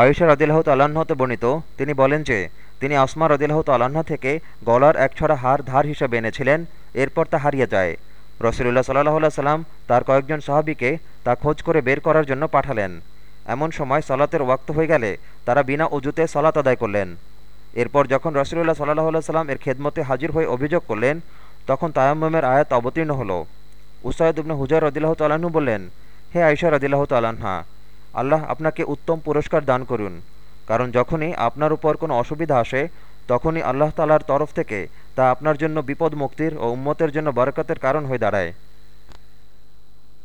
আয়েশা রদিল্লাহ তাল্লাহতে বর্ণিত, তিনি বলেন যে, তিনি আসমা রদিল্লাহ তাল্লাহ্ন থেকে গলার এক ছড়া হার ধার হিসেবে এনেছিলেন, এরপর তা হারিয়ে যায়। রসুলুল্লাহ সাল্লাহ সাল্লাম তার কয়েকজন সাহাবিকে তা খোঁজ করে বের করার জন্য পাঠালেন। এমন সময় সালাতের ওয়াক্ত হয়ে গেলে তারা বিনা অজুতে সালাত আদায় করলেন। এরপর যখন রসুলুল্লাহ সাল্লাহ সাল্লাম এর খেদমতে হাজির হয়ে অভিযোগ করলেন, তখন তায়াম্মের আয়াত অবতীর্ণ হল। উসায়দ উবনে হুজার রদিল্লাহ তাল্লাহ্ন বললেন, হে আয়সা রদিল্লাহ তাল্লাহা আল্লাহ আপনাকে উত্তম পুরস্কার দান করুন। কারণ যখনই আপনার উপর কোনো অসুবিধা আসে, তখনই আল্লাহ তালার তরফ থেকে তা আপনার জন্য বিপদ মুক্তির ও উম্মতের জন্য বরকতের কারণ হয়ে দাঁড়ায়।